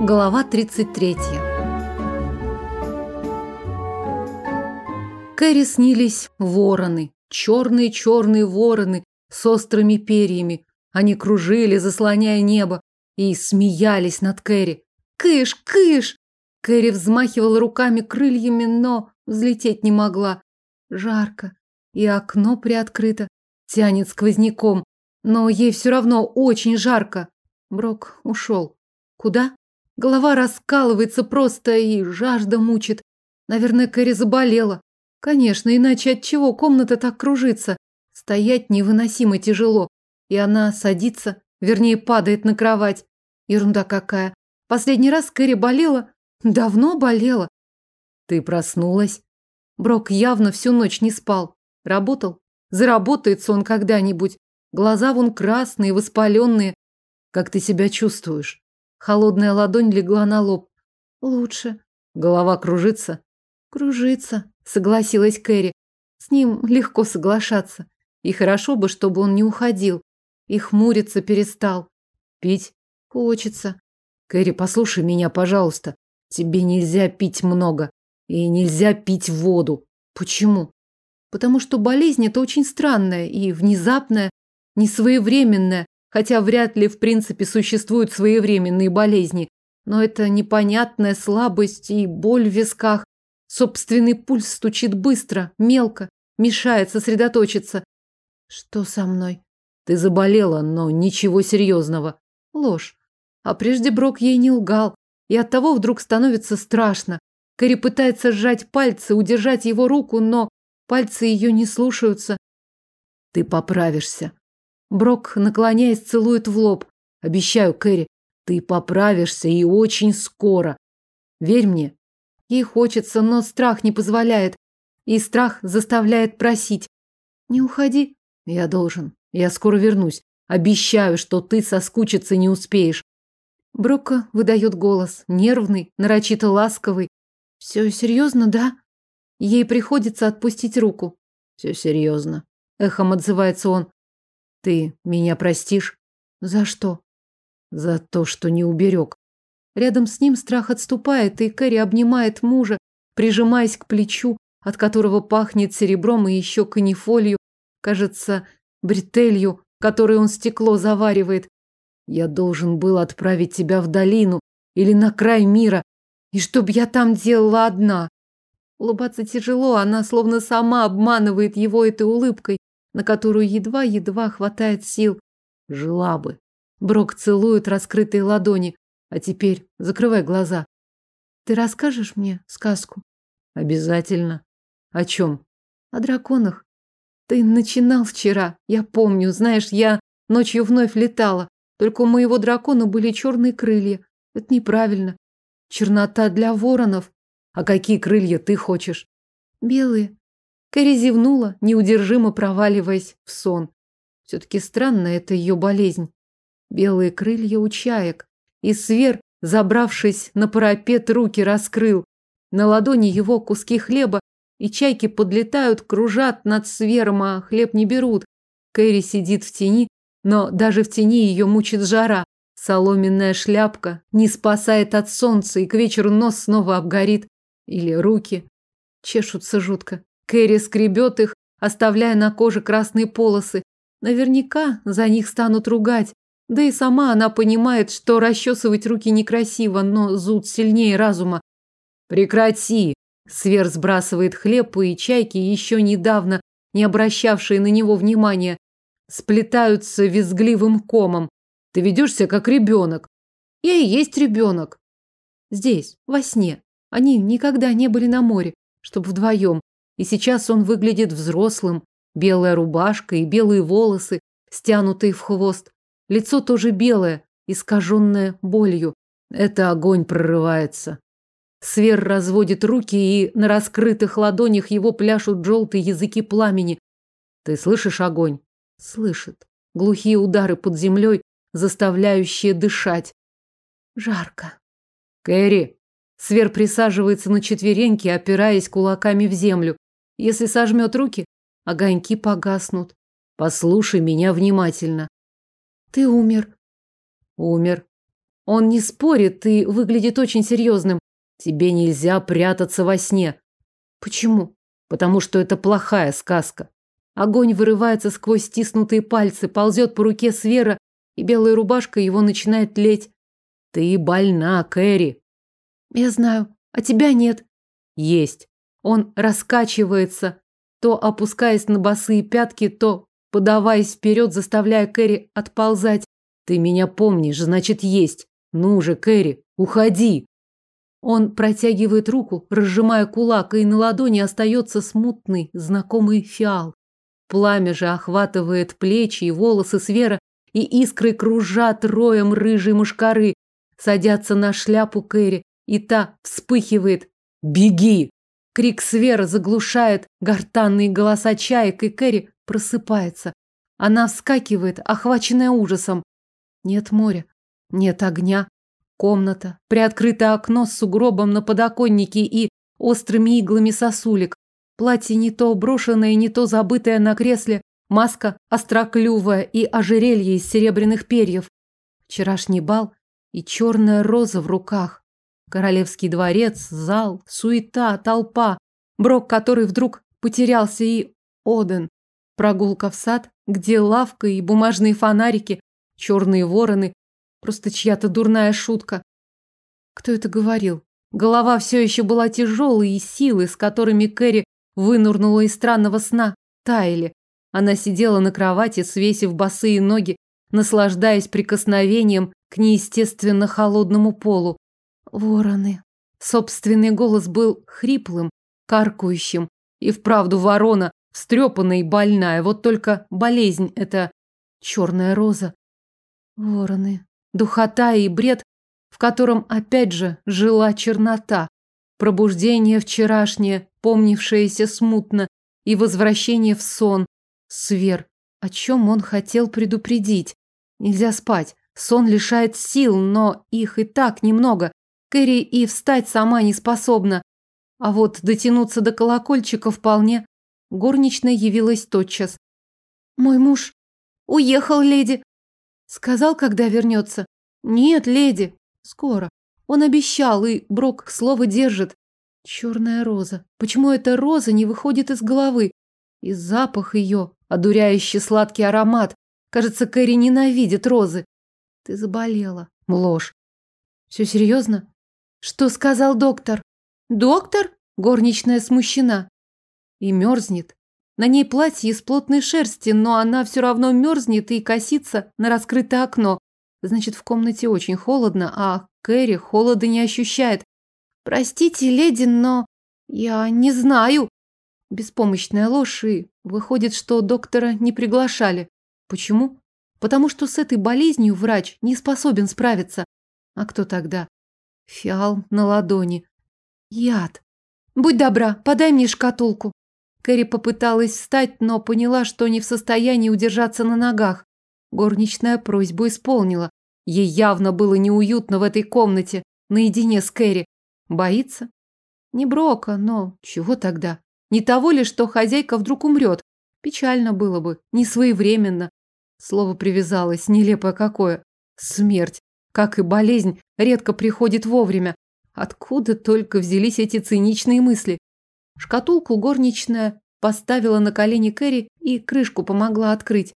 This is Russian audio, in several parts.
Глава 33 Кэрри снились вороны, черные-черные вороны с острыми перьями. Они кружили, заслоняя небо, и смеялись над Кэрри. «Кыш! Кыш!» Кэрри взмахивала руками крыльями, но взлететь не могла. Жарко, и окно приоткрыто, тянет сквозняком, но ей все равно очень жарко. Брок ушел. Куда? Голова раскалывается просто и жажда мучит. Наверное, Кэрри заболела. Конечно, иначе от чего комната так кружится? Стоять невыносимо тяжело. И она садится, вернее, падает на кровать. Ерунда какая. Последний раз Кэрри болела. Давно болела. Ты проснулась? Брок явно всю ночь не спал. Работал? Заработается он когда-нибудь. Глаза вон красные, воспаленные. Как ты себя чувствуешь? Холодная ладонь легла на лоб. Лучше. Голова кружится? Кружится, согласилась Кэрри. С ним легко соглашаться. И хорошо бы, чтобы он не уходил. И хмуриться перестал. Пить хочется. Кэрри, послушай меня, пожалуйста. Тебе нельзя пить много. И нельзя пить воду. Почему? Потому что болезнь это очень странная и внезапная, несвоевременная, хотя вряд ли в принципе существуют своевременные болезни. Но это непонятная слабость и боль в висках. Собственный пульс стучит быстро, мелко, мешает сосредоточиться. Что со мной? Ты заболела, но ничего серьезного. Ложь. А прежде Брок ей не лгал. И от того вдруг становится страшно. Кэрри пытается сжать пальцы, удержать его руку, но пальцы ее не слушаются. Ты поправишься. Брок, наклоняясь, целует в лоб. Обещаю, Кэрри, ты поправишься и очень скоро. Верь мне. Ей хочется, но страх не позволяет. И страх заставляет просить. Не уходи. Я должен. Я скоро вернусь. Обещаю, что ты соскучиться не успеешь. Брока выдает голос, нервный, нарочито ласковый. Все серьезно, да? Ей приходится отпустить руку. Все серьезно. Эхом отзывается он. Ты меня простишь? За что? За то, что не уберег. Рядом с ним страх отступает, и Кэрри обнимает мужа, прижимаясь к плечу, от которого пахнет серебром и еще канифолью, кажется, бретелью, которой он стекло заваривает. Я должен был отправить тебя в долину или на край мира, и чтоб я там делала одна. Улыбаться тяжело, она словно сама обманывает его этой улыбкой, на которую едва-едва хватает сил. Жила бы. Брок целует раскрытые ладони. А теперь закрывай глаза. Ты расскажешь мне сказку? Обязательно. О чем? О драконах. Ты начинал вчера, я помню. Знаешь, я ночью вновь летала. Только у моего дракона были черные крылья. Это неправильно. Чернота для воронов. А какие крылья ты хочешь? Белые. Кэрри зевнула, неудержимо проваливаясь в сон. Все-таки странно это ее болезнь. Белые крылья у чаек. И свер, забравшись на парапет, руки раскрыл. На ладони его куски хлеба, и чайки подлетают, кружат над свером, а хлеб не берут. Кэрри сидит в тени, но даже в тени ее мучит жара. Соломенная шляпка не спасает от солнца, и к вечеру нос снова обгорит. Или руки. Чешутся жутко. Кэрри скребет их, оставляя на коже красные полосы. Наверняка за них станут ругать. Да и сама она понимает, что расчесывать руки некрасиво, но зуд сильнее разума. «Прекрати!» Свер сбрасывает хлеб, и чайки, еще недавно не обращавшие на него внимания, сплетаются визгливым комом. Ты ведешься как ребенок. Я и есть ребенок. Здесь, во сне. Они никогда не были на море, чтобы вдвоем. И сейчас он выглядит взрослым. Белая рубашка и белые волосы, стянутые в хвост. Лицо тоже белое, искаженное болью. Это огонь прорывается. Свер разводит руки, и на раскрытых ладонях его пляшут желтые языки пламени. Ты слышишь огонь? Слышит. Глухие удары под землей, заставляющие дышать. Жарко. Кэрри. Свер присаживается на четвереньки, опираясь кулаками в землю. Если сожмет руки, огоньки погаснут. Послушай меня внимательно. Ты умер. Умер. Он не спорит и выглядит очень серьезным. Тебе нельзя прятаться во сне. Почему? Потому что это плохая сказка. Огонь вырывается сквозь стиснутые пальцы, ползет по руке Свера, и белая рубашка его начинает тлеть. Ты больна, Кэрри. Я знаю, а тебя нет. Есть. Он раскачивается, то опускаясь на босые пятки, то подаваясь вперед, заставляя Кэрри отползать. Ты меня помнишь, значит, есть. Ну же, Кэрри, уходи. Он протягивает руку, разжимая кулак, и на ладони остается смутный, знакомый фиал. Пламя же охватывает плечи и волосы Свера, и искры кружат роем рыжей мушкары, садятся на шляпу Кэрри, и та вспыхивает. «Беги!» Крик Свера заглушает гортанные голоса чаек, и Кэрри просыпается. Она вскакивает, охваченная ужасом. Нет моря, нет огня. Комната, приоткрытое окно с сугробом на подоконнике и острыми иглами сосулек. Платье не то брошенное, не то забытое на кресле. Маска остроклювая и ожерелье из серебряных перьев. Вчерашний бал и черная роза в руках. Королевский дворец, зал, суета, толпа. Брок, который вдруг потерялся, и Оден. Прогулка в сад, где лавка и бумажные фонарики, черные вороны, Просто чья-то дурная шутка. Кто это говорил? Голова все еще была тяжелой, и силы, с которыми Кэрри вынурнула из странного сна, таяли. Она сидела на кровати, свесив босые ноги, наслаждаясь прикосновением к неестественно холодному полу. Вороны. Собственный голос был хриплым, каркающим. И вправду ворона, встрепанная и больная. Вот только болезнь эта черная роза. Вороны духота и бред, в котором опять же жила чернота, пробуждение вчерашнее, помнившееся смутно, и возвращение в сон. Свер, о чем он хотел предупредить? Нельзя спать, сон лишает сил, но их и так немного. Кэрри и встать сама не способна. А вот дотянуться до колокольчика вполне. Горничная явилась тотчас. «Мой муж уехал, леди. Сказал, когда вернется? Нет, леди. Скоро. Он обещал, и Брок слово держит. Черная роза. Почему эта роза не выходит из головы? И запах ее, одуряющий сладкий аромат. Кажется, Кэрри ненавидит розы. Ты заболела. Ложь. Все серьезно? Что сказал доктор? Доктор? Горничная смущена. И мерзнет. На ней платье из плотной шерсти, но она все равно мерзнет и косится на раскрытое окно. Значит, в комнате очень холодно, а Кэрри холода не ощущает. Простите, леди, но я не знаю. Беспомощная ложь, и выходит, что доктора не приглашали. Почему? Потому что с этой болезнью врач не способен справиться. А кто тогда? Фиал на ладони. Яд. Будь добра, подай мне шкатулку. Кэрри попыталась встать, но поняла, что не в состоянии удержаться на ногах. Горничная просьбу исполнила. Ей явно было неуютно в этой комнате, наедине с Кэрри. Боится? Не Брока, но чего тогда? Не того ли, что хозяйка вдруг умрет? Печально было бы, не своевременно. Слово привязалось, нелепое какое. Смерть, как и болезнь, редко приходит вовремя. Откуда только взялись эти циничные мысли? Шкатулку горничная поставила на колени Кэрри и крышку помогла открыть.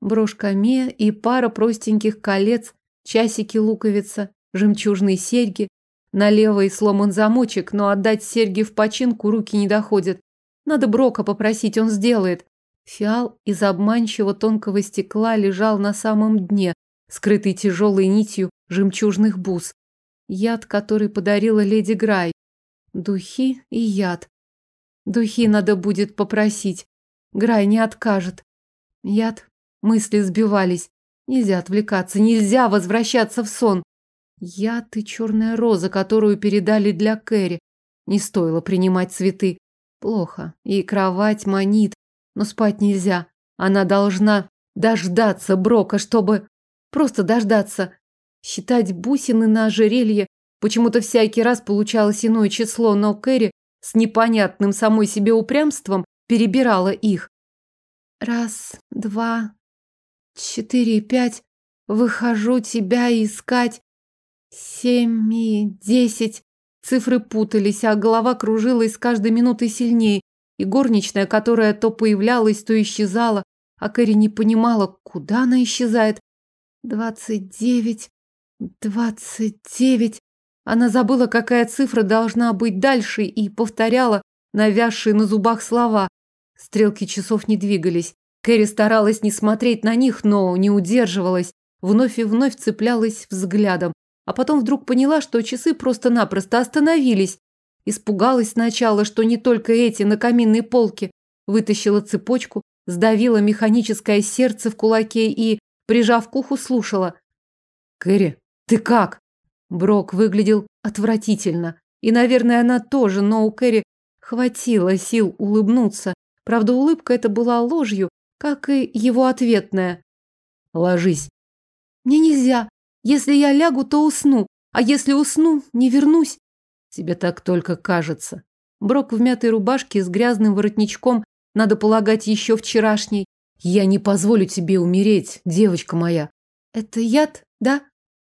Брошка Ме и пара простеньких колец, часики-луковица, жемчужные серьги. На левой сломан замочек, но отдать серьги в починку руки не доходят. Надо Брока попросить, он сделает. Фиал из обманчиво тонкого стекла лежал на самом дне, скрытый тяжелой нитью жемчужных бус. Яд, который подарила леди Грай. Духи и яд. Духи надо будет попросить. Грай не откажет. Яд. Мысли сбивались. Нельзя отвлекаться, нельзя возвращаться в сон. Яд и черная роза, которую передали для Кэрри. Не стоило принимать цветы. Плохо. И кровать манит. Но спать нельзя. Она должна дождаться Брока, чтобы... Просто дождаться. Считать бусины на ожерелье. Почему-то всякий раз получалось иное число, но Кэрри с непонятным самой себе упрямством перебирала их. Раз, два, четыре, пять. Выхожу тебя искать. семь и десять. Цифры путались, а голова кружилась с каждой минутой сильнее. И горничная, которая то появлялась, то исчезала, а Кэрри не понимала, куда она исчезает. Двадцать девять, двадцать девять. Она забыла, какая цифра должна быть дальше, и повторяла навязшие на зубах слова. Стрелки часов не двигались. Кэрри старалась не смотреть на них, но не удерживалась. Вновь и вновь цеплялась взглядом. А потом вдруг поняла, что часы просто-напросто остановились. Испугалась сначала, что не только эти на каминной полке. Вытащила цепочку, сдавила механическое сердце в кулаке и, прижав к уху, слушала. «Кэрри, ты как?» Брок выглядел отвратительно. И, наверное, она тоже, но у Кэрри хватило сил улыбнуться. Правда, улыбка эта была ложью, как и его ответная. «Ложись». «Мне нельзя. Если я лягу, то усну. А если усну, не вернусь». «Тебе так только кажется». Брок в мятой рубашке с грязным воротничком, надо полагать, еще вчерашний. «Я не позволю тебе умереть, девочка моя». «Это яд, да?»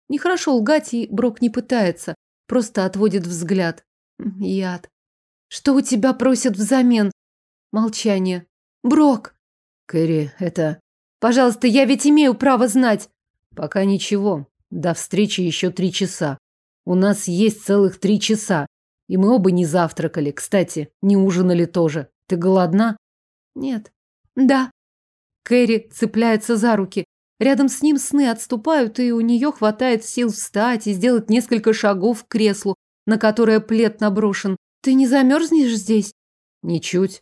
Нехорошо лгать, и Брок не пытается, просто отводит взгляд. Яд. Что у тебя просят взамен? Молчание. Брок. Кэрри, это... Пожалуйста, я ведь имею право знать. Пока ничего. До встречи еще три часа. У нас есть целых три часа. И мы оба не завтракали. Кстати, не ужинали тоже. Ты голодна? Нет. Да. Кэрри цепляется за руки. Рядом с ним сны отступают, и у нее хватает сил встать и сделать несколько шагов к креслу, на которое плед наброшен. Ты не замерзнешь здесь? Ничуть.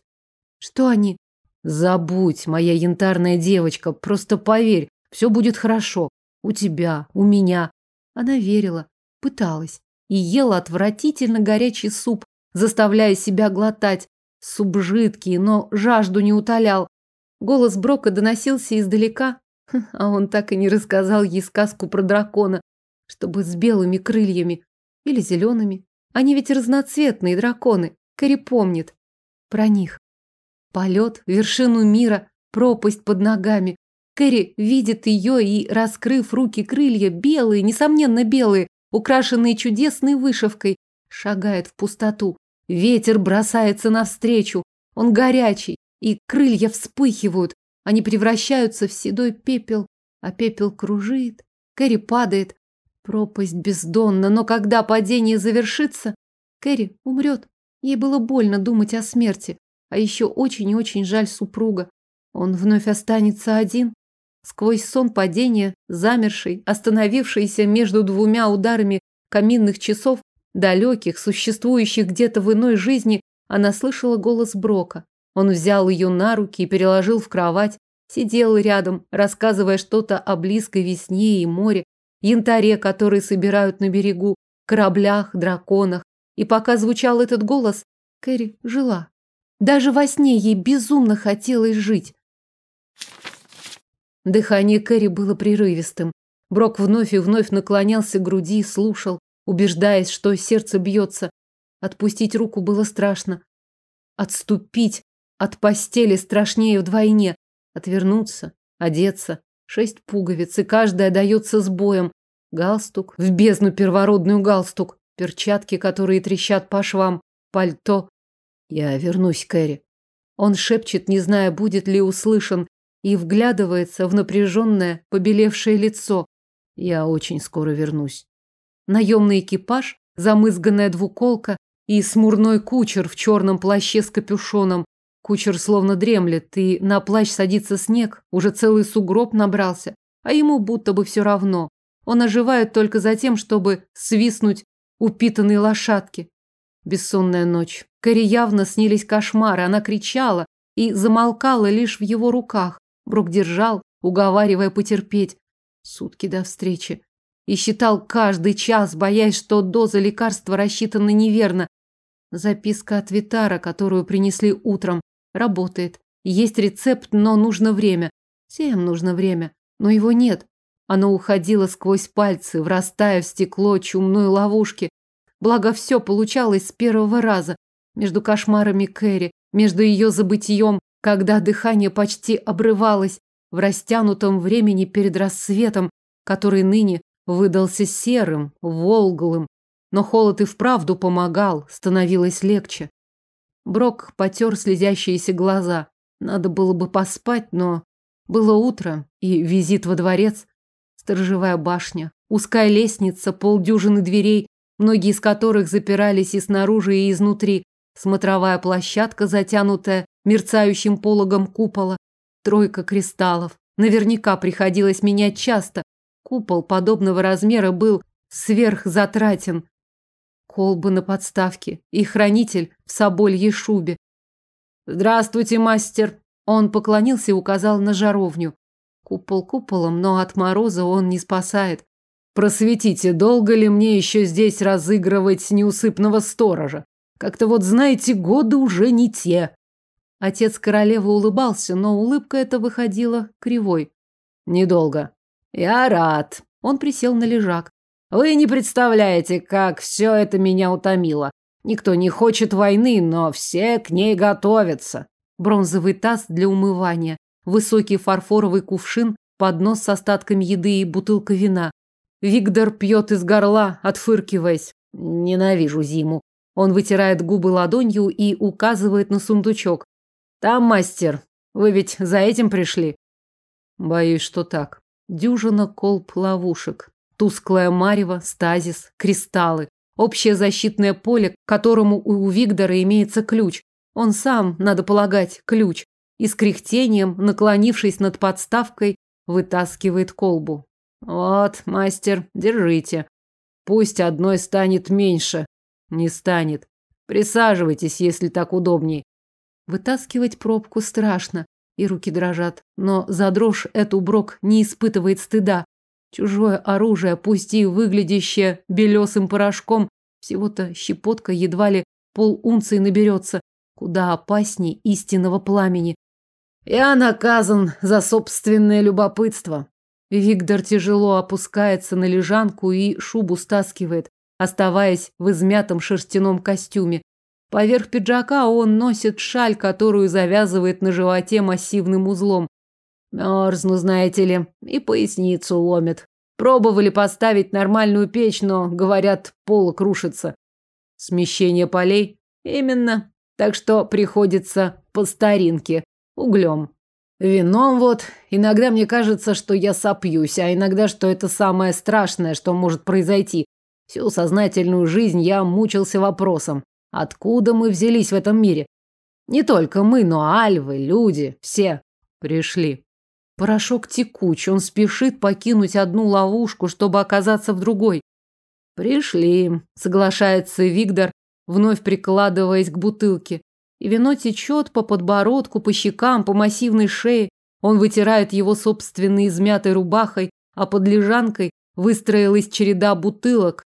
Что они? Забудь, моя янтарная девочка, просто поверь, все будет хорошо. У тебя, у меня. Она верила, пыталась и ела отвратительно горячий суп, заставляя себя глотать. Суп жидкий, но жажду не утолял. Голос Брока доносился издалека, а он так и не рассказал ей сказку про дракона, чтобы с белыми крыльями или зелеными. Они ведь разноцветные драконы. Кэрри помнит про них. Полет, вершину мира, пропасть под ногами. Кэрри видит ее и, раскрыв руки крылья, белые, несомненно белые, украшенные чудесной вышивкой, шагает в пустоту. Ветер бросается навстречу. Он горячий, и крылья вспыхивают. Они превращаются в седой пепел, а пепел кружит. Кэрри падает. Пропасть бездонна, но когда падение завершится, Кэрри умрет. Ей было больно думать о смерти, а еще очень и очень жаль супруга. Он вновь останется один. Сквозь сон падения, замерший, остановившийся между двумя ударами каминных часов, далеких, существующих где-то в иной жизни, она слышала голос Брока. Он взял ее на руки и переложил в кровать, сидел рядом, рассказывая что-то о близкой весне и море, янтаре, который собирают на берегу, кораблях, драконах. И пока звучал этот голос, Кэрри жила. Даже во сне ей безумно хотелось жить. Дыхание Кэрри было прерывистым. Брок вновь и вновь наклонялся к груди и слушал, убеждаясь, что сердце бьется. Отпустить руку было страшно. Отступить от постели страшнее вдвойне. Отвернуться, одеться. Шесть пуговиц, и каждая дается с боем. Галстук, в бездну первородную галстук. Перчатки, которые трещат по швам. Пальто. Я вернусь, Кэрри. Он шепчет, не зная, будет ли услышан, и вглядывается в напряженное, побелевшее лицо. Я очень скоро вернусь. Наемный экипаж, замызганная двуколка и смурной кучер в черном плаще с капюшоном, Кучер словно дремлет, и на плащ садится снег, уже целый сугроб набрался, а ему будто бы все равно. Он оживает только за тем, чтобы свистнуть упитанные лошадки. Бессонная ночь. Кэрри явно снились кошмары, она кричала и замолкала лишь в его руках. Брок держал, уговаривая потерпеть. Сутки до встречи. И считал каждый час, боясь, что доза лекарства рассчитана неверно. Записка от Витара, которую принесли утром. Работает. Есть рецепт, но нужно время. Всем нужно время. Но его нет. Оно уходило сквозь пальцы, врастая в стекло чумной ловушки. Благо все получалось с первого раза. Между кошмарами Кэрри, между ее забытием, когда дыхание почти обрывалось, в растянутом времени перед рассветом, который ныне выдался серым, волглым, но холод и вправду помогал, становилось легче. Брок потер слезящиеся глаза. Надо было бы поспать, но было утро и визит во дворец. Сторожевая башня, узкая лестница, полдюжины дверей, многие из которых запирались и снаружи, и изнутри, смотровая площадка, затянутая мерцающим пологом купола, тройка кристаллов. Наверняка приходилось менять часто. Купол подобного размера был сверхзатратен. Колбы на подставке и хранитель в собольей шубе. «Здравствуйте, мастер!» Он поклонился и указал на жаровню. Купол куполом, но от мороза он не спасает. Просветите, долго ли мне еще здесь разыгрывать неусыпного сторожа? Как-то вот, знаете, годы уже не те. Отец королевы улыбался, но улыбка эта выходила кривой. Недолго. Я рад. Он присел на лежак. Вы не представляете, как все это меня утомило. Никто не хочет войны, но все к ней готовятся. Бронзовый таз для умывания, высокий фарфоровый кувшин, поднос с остатками еды и бутылка вина. Виктор пьет из горла, отфыркиваясь. Ненавижу зиму. Он вытирает губы ладонью и указывает на сундучок. Там, мастер, вы ведь за этим пришли? Боюсь, что так. Дюжина колб ловушек. Тусклая марево, стазис, кристаллы. Общее защитное поле, к которому у Виктора имеется ключ. Он сам, надо полагать, ключ. И с кряхтением, наклонившись над подставкой, вытаскивает колбу. Вот, мастер, держите. Пусть одной станет меньше. Не станет. Присаживайтесь, если так удобней. Вытаскивать пробку страшно, и руки дрожат. Но за дрожь эту Брок не испытывает стыда. Чужое оружие, пусть и выглядящее белесым порошком, всего-то щепотка едва ли полунции наберется, куда опасней истинного пламени. Я наказан за собственное любопытство. Виктор тяжело опускается на лежанку и шубу стаскивает, оставаясь в измятом шерстяном костюме. Поверх пиджака он носит шаль, которую завязывает на животе массивным узлом. Мерзну, знаете ли, и поясницу ломит. Пробовали поставить нормальную печь, но, говорят, пол крушится. Смещение полей? Именно. Так что приходится по старинке, углем. Вином вот. Иногда мне кажется, что я сопьюсь, а иногда, что это самое страшное, что может произойти. Всю сознательную жизнь я мучился вопросом, откуда мы взялись в этом мире. Не только мы, но альвы, люди, все пришли. Порошок текуч, он спешит покинуть одну ловушку, чтобы оказаться в другой. Пришли, соглашается Виктор, вновь прикладываясь к бутылке и вино течет по подбородку, по щекам, по массивной шее. Он вытирает его собственной измятой рубахой, а под лежанкой выстроилась череда бутылок.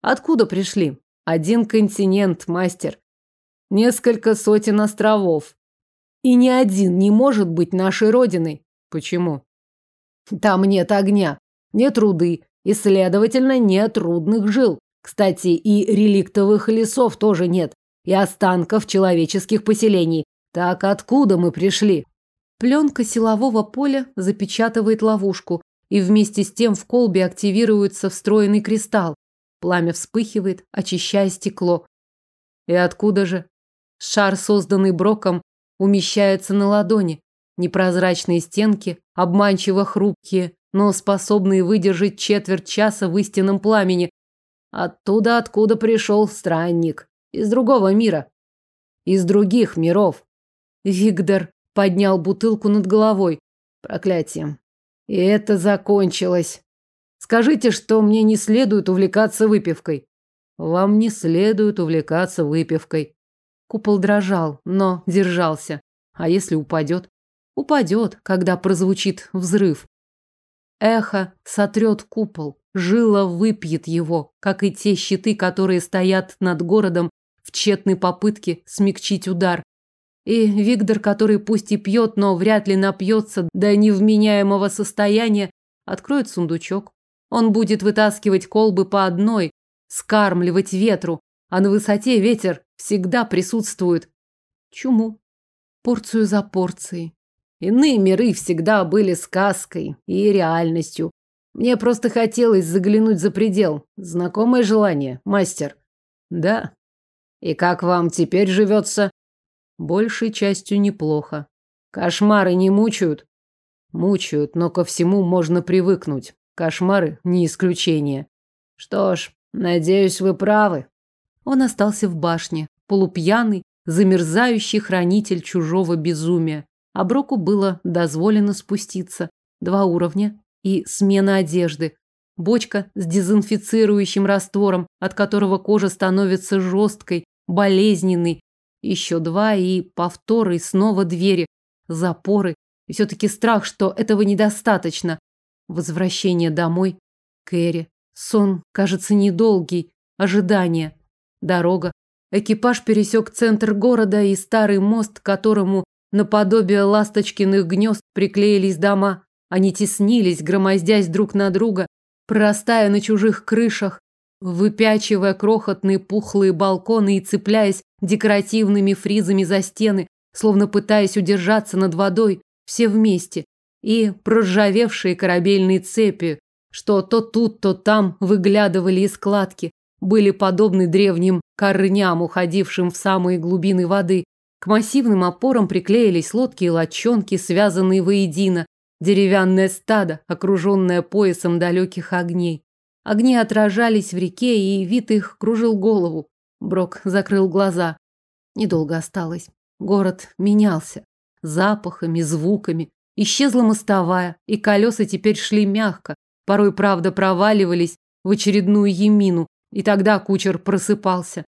Откуда пришли? Один континент, мастер. Несколько сотен островов. И ни один не может быть нашей родиной. Почему? Там нет огня, нет руды, и, следовательно, нет рудных жил. Кстати, и реликтовых лесов тоже нет и останков человеческих поселений. Так откуда мы пришли? Пленка силового поля запечатывает ловушку, и вместе с тем в колбе активируется встроенный кристалл. Пламя вспыхивает, очищая стекло. И откуда же? Шар, созданный Броком, умещается на ладони. Непрозрачные стенки, обманчиво хрупкие, но способные выдержать четверть часа в истинном пламени. Оттуда, откуда пришел странник. Из другого мира. Из других миров. Виктор поднял бутылку над головой. Проклятие. И это закончилось. Скажите, что мне не следует увлекаться выпивкой. Вам не следует увлекаться выпивкой. Купол дрожал, но держался. А если упадет? Упадет, когда прозвучит взрыв. Эхо сотрет купол, жила выпьет его, как и те щиты, которые стоят над городом в тщетной попытке смягчить удар. И Виктор, который пусть и пьет, но вряд ли напьется до невменяемого состояния, откроет сундучок. Он будет вытаскивать колбы по одной, скармливать ветру, а на высоте ветер всегда присутствует. Чуму. Порцию за порцией. Иные миры всегда были сказкой и реальностью. Мне просто хотелось заглянуть за предел. Знакомое желание, мастер. Да. И как вам теперь живется? Большей частью неплохо. Кошмары не мучают? Мучают, но ко всему можно привыкнуть. Кошмары не исключение. Что ж, надеюсь, вы правы. Он остался в башне, полупьяный, замерзающий хранитель чужого безумия. А Броку было дозволено спуститься. Два уровня и смена одежды. Бочка с дезинфицирующим раствором, от которого кожа становится жесткой, болезненной. Еще два и повторы, снова двери, запоры. И все-таки страх, что этого недостаточно. Возвращение домой. Кэрри. Сон, кажется, недолгий. Ожидание. Дорога. Экипаж пересек центр города и старый мост, которому наподобие ласточкиных гнезд приклеились дома. Они теснились, громоздясь друг на друга, прорастая на чужих крышах, выпячивая крохотные пухлые балконы и цепляясь декоративными фризами за стены, словно пытаясь удержаться над водой, все вместе, и проржавевшие корабельные цепи, что то тут, то там выглядывали из складки, были подобны древним корням, уходившим в самые глубины воды. К массивным опорам приклеились лодки и лодчонки, связанные воедино, деревянное стадо, окруженное поясом далеких огней. Огни отражались в реке, и вид их кружил голову. Брок закрыл глаза. Недолго осталось. Город менялся. Запахами, звуками. Исчезла мостовая, и колеса теперь шли мягко. Порой, правда, проваливались в очередную емину, и тогда кучер просыпался.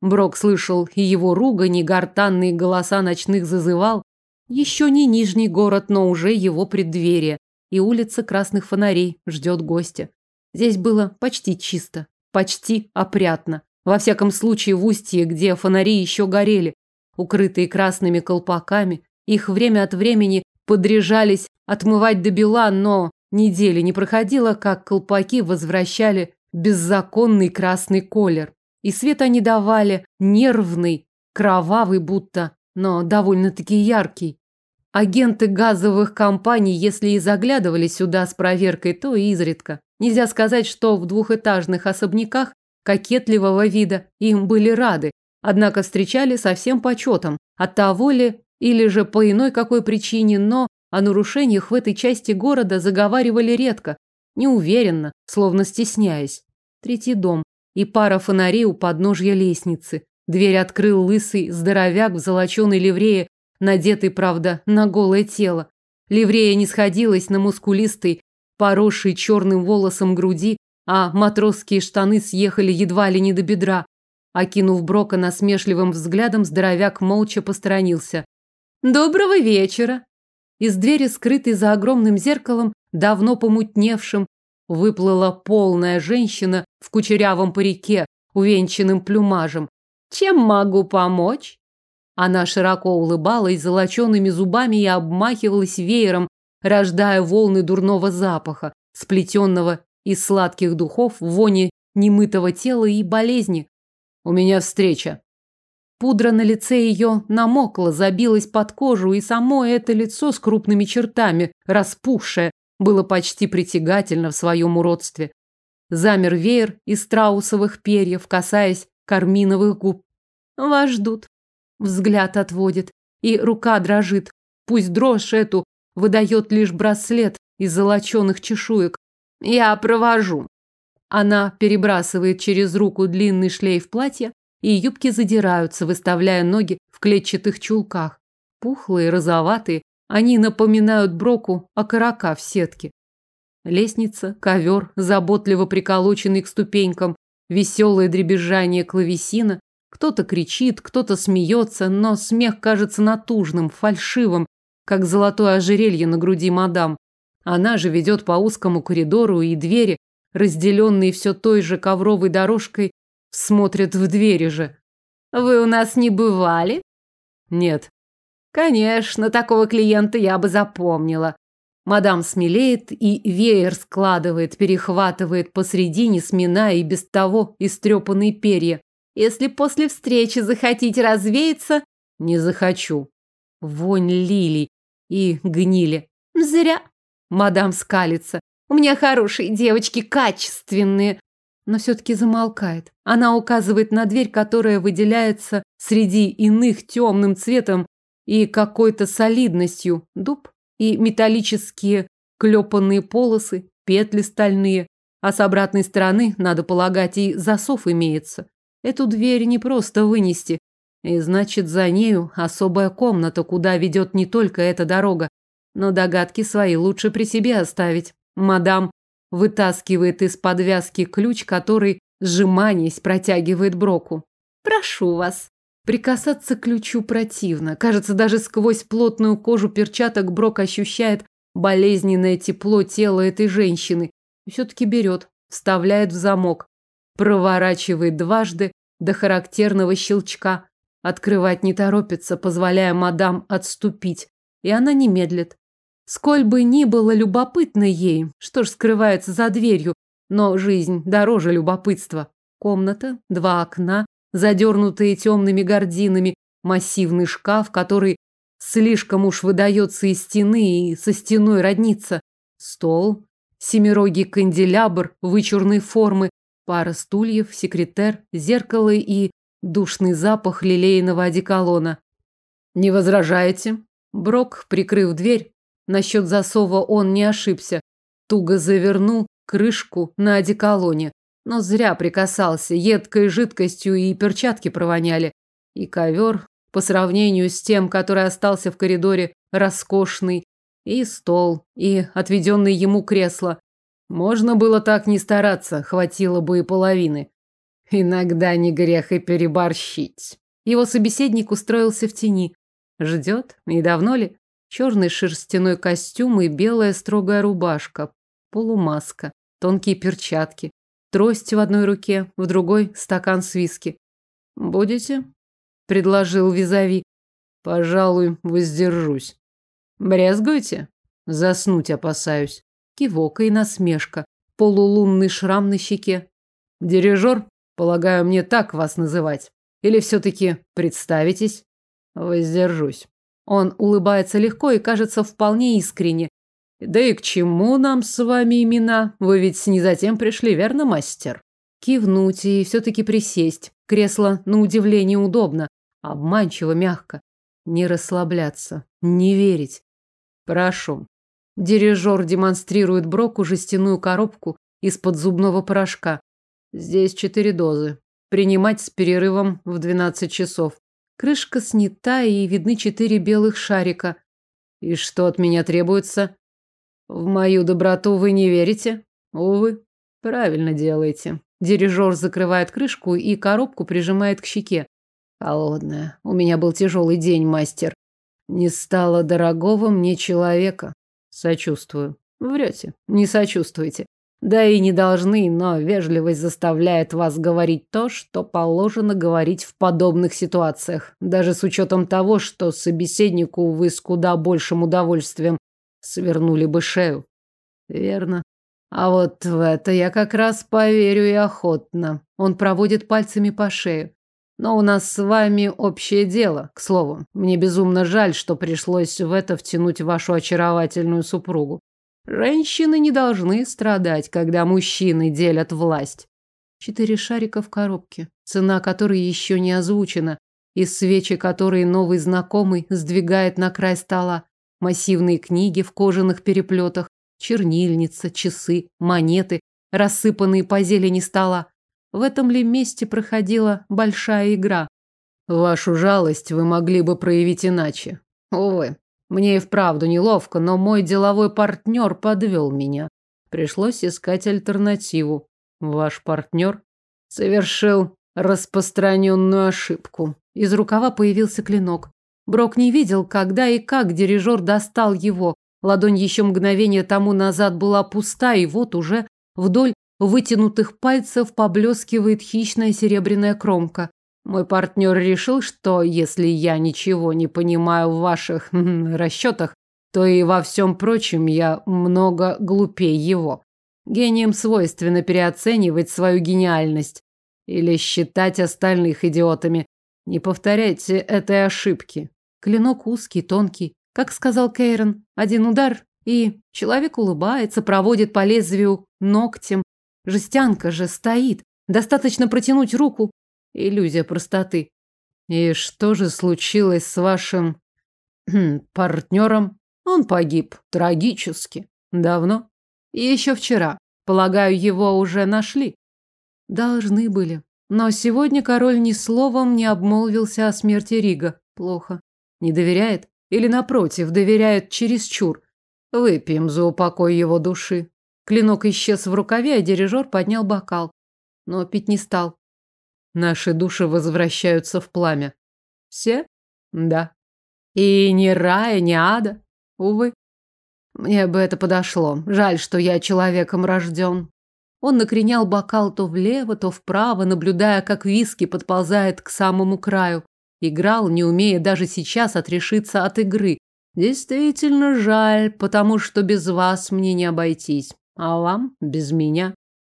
Брок слышал и его ругань, и гортанные голоса ночных зазывал. Еще не нижний город, но уже его преддверие. И улица красных фонарей ждет гостя. Здесь было почти чисто, почти опрятно. Во всяком случае, в устье, где фонари еще горели, укрытые красными колпаками, их время от времени подряжались отмывать до бела, но недели не проходило, как колпаки возвращали беззаконный красный колер. И свет они давали нервный, кровавый будто, но довольно-таки яркий. Агенты газовых компаний, если и заглядывали сюда с проверкой, то изредка. Нельзя сказать, что в двухэтажных особняках кокетливого вида им были рады, однако встречали со всем почетом. От того ли, или же по иной какой причине, но о нарушениях в этой части города заговаривали редко, неуверенно, словно стесняясь. Третий дом и пара фонарей у подножья лестницы. Дверь открыл лысый здоровяк в золоченой ливрее, надетый, правда, на голое тело. Ливрея не сходилась на мускулистый, поросший черным волосом груди, а матросские штаны съехали едва ли не до бедра. Окинув Брока насмешливым взглядом, здоровяк молча посторонился. «Доброго вечера!» Из двери, скрытой за огромным зеркалом, давно помутневшим, выплыла полная женщина в кучерявом парике, увенчанным плюмажем. «Чем могу помочь?» Она широко улыбалась золочеными зубами и обмахивалась веером, рождая волны дурного запаха, сплетенного из сладких духов, вони немытого тела и болезни. «У меня встреча», Пудра на лице ее намокла, забилась под кожу, и само это лицо с крупными чертами, распухшее, было почти притягательно в своем уродстве. Замер веер из страусовых перьев, касаясь карминовых губ. Вас ждут. Взгляд отводит, и рука дрожит. Пусть дрожь эту выдает лишь браслет из золоченых чешуек. Я провожу. Она перебрасывает через руку длинный шлейф платья, и юбки задираются, выставляя ноги в клетчатых чулках. Пухлые, розоватые, они напоминают Броку окорока в сетке. Лестница, ковер, заботливо приколоченный к ступенькам, веселое дребезжание клавесина. Кто-то кричит, кто-то смеется, но смех кажется натужным, фальшивым, как золотое ожерелье на груди мадам. Она же ведет по узкому коридору и двери, разделенные все той же ковровой дорожкой, Смотрят в двери же. Вы у нас не бывали? Нет. Конечно, такого клиента я бы запомнила. Мадам смелеет и веер складывает, перехватывает посредине, сминая и без того истрепанные перья. Если после встречи захотите развеяться, не захочу. Вонь лилий и гнили. Зря. Мадам скалится. У меня хорошие девочки, качественные. Но все-таки замолкает. Она указывает на дверь, которая выделяется среди иных темным цветом и какой-то солидностью. Дуб и металлические клепанные полосы, петли стальные. А с обратной стороны, надо полагать, и засов имеется. Эту дверь не просто вынести. И значит, за нею особая комната, куда ведет не только эта дорога. Но догадки свои лучше при себе оставить. Мадам вытаскивает из подвязки ключ, который, сжимаясь, протягивает Броку. «Прошу вас». Прикасаться к ключу противно. Кажется, даже сквозь плотную кожу перчаток Брок ощущает болезненное тепло тела этой женщины. Все-таки берет, вставляет в замок, проворачивает дважды до характерного щелчка. Открывать не торопится, позволяя мадам отступить. И она не медлит. Сколь бы ни было любопытно ей, что ж скрывается за дверью, но жизнь дороже любопытства. Комната, два окна, задернутые темными гординами, массивный шкаф, который слишком уж выдается из стены и со стеной роднится, стол, семирогий канделябр вычурной формы, пара стульев, секретер, зеркало и душный запах лилейного одеколона. «Не возражаете?» Брок, прикрыв дверь, насчет засова он не ошибся, туго завернул крышку на одеколоне, но зря прикасался, едкой жидкостью и перчатки провоняли. И ковер, по сравнению с тем, который остался в коридоре, роскошный, и стол, и отведенное ему кресло. Можно было так не стараться, хватило бы и половины. Иногда не грех и переборщить. Его собеседник устроился в тени. Ждет? И давно ли? Черный шерстяной костюм и белая строгая рубашка. Полумаска. Тонкие перчатки. Трость в одной руке, в другой стакан с виски. «Будете?» – предложил Визави. «Пожалуй, воздержусь». «Брезгуете?» «Заснуть опасаюсь». Кивок и насмешка. Полулунный шрам на щеке. Дирижер, полагаю, мне так вас называть. Или все-таки представитесь? Воздержусь. Он улыбается легко и кажется вполне искренне. Да и к чему нам с вами имена? Вы ведь не затем пришли, верно, мастер? Кивнуть и все-таки присесть. Кресло, на удивление, удобно. Обманчиво мягко. Не расслабляться. Не верить. Прошу. Дирижер демонстрирует Броку жестяную коробку из-под зубного порошка. Здесь четыре дозы. Принимать с перерывом в 12 часов. Крышка снята и видны четыре белых шарика. И что от меня требуется? В мою доброту вы не верите? Увы, правильно делаете. Дирижер закрывает крышку и коробку прижимает к щеке. Холодная. У меня был тяжелый день, мастер. Не стало дорогого мне человека. Сочувствую. Врете. Не сочувствуете. Да и не должны, но вежливость заставляет вас говорить то, что положено говорить в подобных ситуациях, даже с учетом того, что собеседнику вы с куда большим удовольствием свернули бы шею. Верно. А вот в это я как раз поверю и охотно. Он проводит пальцами по шее. Но у нас с вами общее дело, к слову. Мне безумно жаль, что пришлось в это втянуть вашу очаровательную супругу. Женщины не должны страдать, когда мужчины делят власть. Четыре шарика в коробке, цена которой еще не озвучена, и свечи, которые новый знакомый сдвигает на край стола, массивные книги в кожаных переплетах, чернильница, часы, монеты, рассыпанные по зелени стола. В этом ли месте проходила большая игра? Вашу жалость вы могли бы проявить иначе. Увы, мне и вправду неловко, но мой деловой партнер подвел меня. Пришлось искать альтернативу. Ваш партнер совершил распространенную ошибку. Из рукава появился клинок. Брок не видел, когда и как дирижер достал его. Ладонь еще мгновение тому назад была пуста, и вот уже вдоль вытянутых пальцев поблескивает хищная серебряная кромка. Мой партнер решил, что если я ничего не понимаю в ваших расчетах, то и во всем прочем я много глупее его. Гением свойственно переоценивать свою гениальность или считать остальных идиотами. Не повторяйте этой ошибки. Клинок узкий, тонкий. Как сказал Кейрон, один удар И человек улыбается, проводит по лезвию ногтем. Жестянка же стоит. Достаточно протянуть руку. Иллюзия простоты. И что же случилось с вашим хм, партнером? Он погиб трагически. Давно? И еще вчера. Полагаю, его уже нашли. Должны были. Но сегодня король ни словом не обмолвился о смерти Рига. Плохо. Не доверяет? Или, напротив, доверяет чересчур? Выпьем за упокой его души. Клинок исчез в рукаве, а дирижер поднял бокал. Но пить не стал. Наши души возвращаются в пламя. Все? Да. И ни рая, ни ада. Увы. Мне бы это подошло. Жаль, что я человеком рожден. Он накренял бокал то влево, то вправо, наблюдая, как виски подползает к самому краю. Играл, не умея даже сейчас отрешиться от игры. Действительно жаль, потому что без вас мне не обойтись. А вам без меня?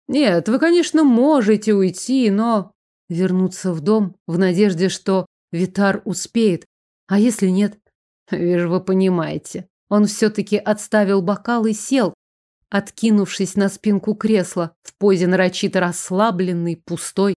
Нет, вы, конечно, можете уйти, но... Вернуться в дом в надежде, что Витар успеет. А если нет? Вижу, вы понимаете. Он все-таки отставил бокал и сел, откинувшись на спинку кресла, в позе нарочито расслабленный, пустой.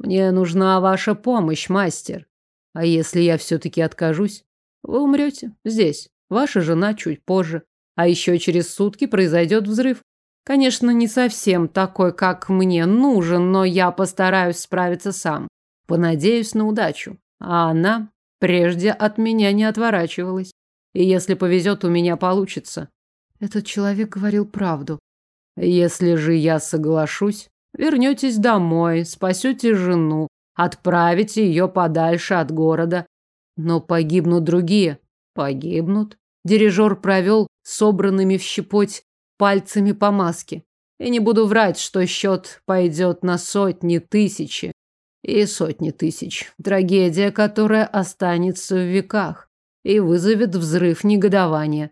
Мне нужна ваша помощь, мастер. А если я все-таки откажусь? Вы умрете здесь. Ваша жена чуть позже. А еще через сутки произойдет взрыв. Конечно, не совсем такой, как мне нужен, но я постараюсь справиться сам. Понадеюсь на удачу. А она прежде от меня не отворачивалась. И если повезет, у меня получится. Этот человек говорил правду. Если же я соглашусь, вернетесь домой, спасете жену, отправите ее подальше от города. Но погибнут другие. Погибнут. Дирижер провел собранными в щепоть пальцами по маске. И не буду врать, что счет пойдет на сотни, тысячи и сотни тысяч. Трагедия, которая останется в веках и вызовет взрыв негодования.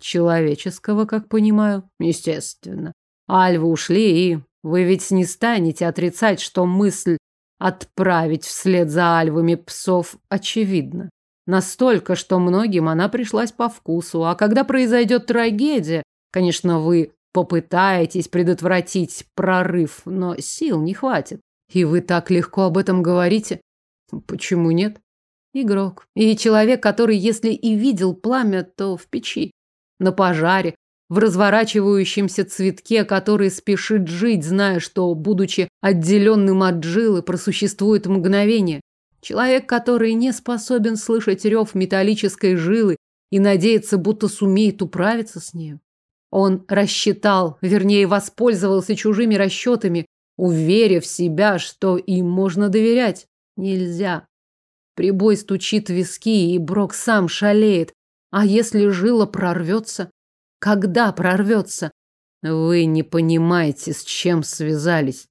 Человеческого, как понимаю, естественно. Альвы ушли, и вы ведь не станете отрицать, что мысль отправить вслед за альвами псов очевидна. Настолько, что многим она пришлась по вкусу. А когда произойдет трагедия, конечно, вы попытаетесь предотвратить прорыв, но сил не хватит. И вы так легко об этом говорите. Почему нет? Игрок. И человек, который, если и видел пламя, то в печи на пожаре, в разворачивающемся цветке, который спешит жить, зная, что, будучи отделенным от жилы, просуществует мгновение. Человек, который не способен слышать рев металлической жилы и надеется, будто сумеет управиться с нею. Он рассчитал, вернее, воспользовался чужими расчетами, уверя в себя, что им можно доверять. Нельзя. Прибой стучит в виски, и Брок сам шалеет, а если жила прорвется? Когда прорвется? Вы не понимаете, с чем связались.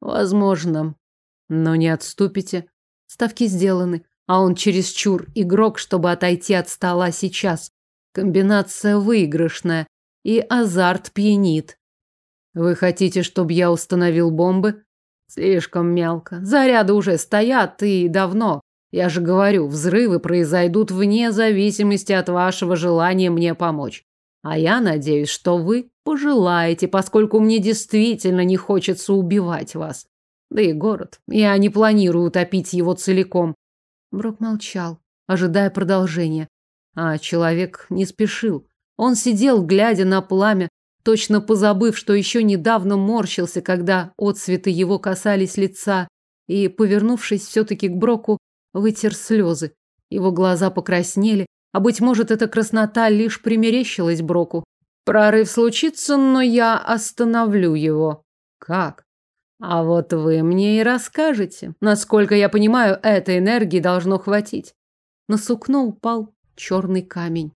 Возможно, но не отступите. Ставки сделаны, а он чересчур игрок, чтобы отойти от стола сейчас. Комбинация выигрышная, и азарт пьянит. Вы хотите, чтобы я установил бомбы? Слишком мелко. Заряды уже стоят и давно. Я же говорю, взрывы произойдут вне зависимости от вашего желания мне помочь. А я надеюсь, что вы пожелаете, поскольку мне действительно не хочется убивать вас. Да и город. Я не планирую утопить его целиком. Брок молчал, ожидая продолжения. А человек не спешил. Он сидел, глядя на пламя, точно позабыв, что еще недавно морщился, когда отсветы его касались лица, и, повернувшись все-таки к Броку, вытер слезы. Его глаза покраснели, а, быть может, эта краснота лишь примерещилась Броку. Прорыв случится, но я остановлю его. Как? А вот вы мне и расскажете. Насколько я понимаю, этой энергии должно хватить. На сукно упал черный камень.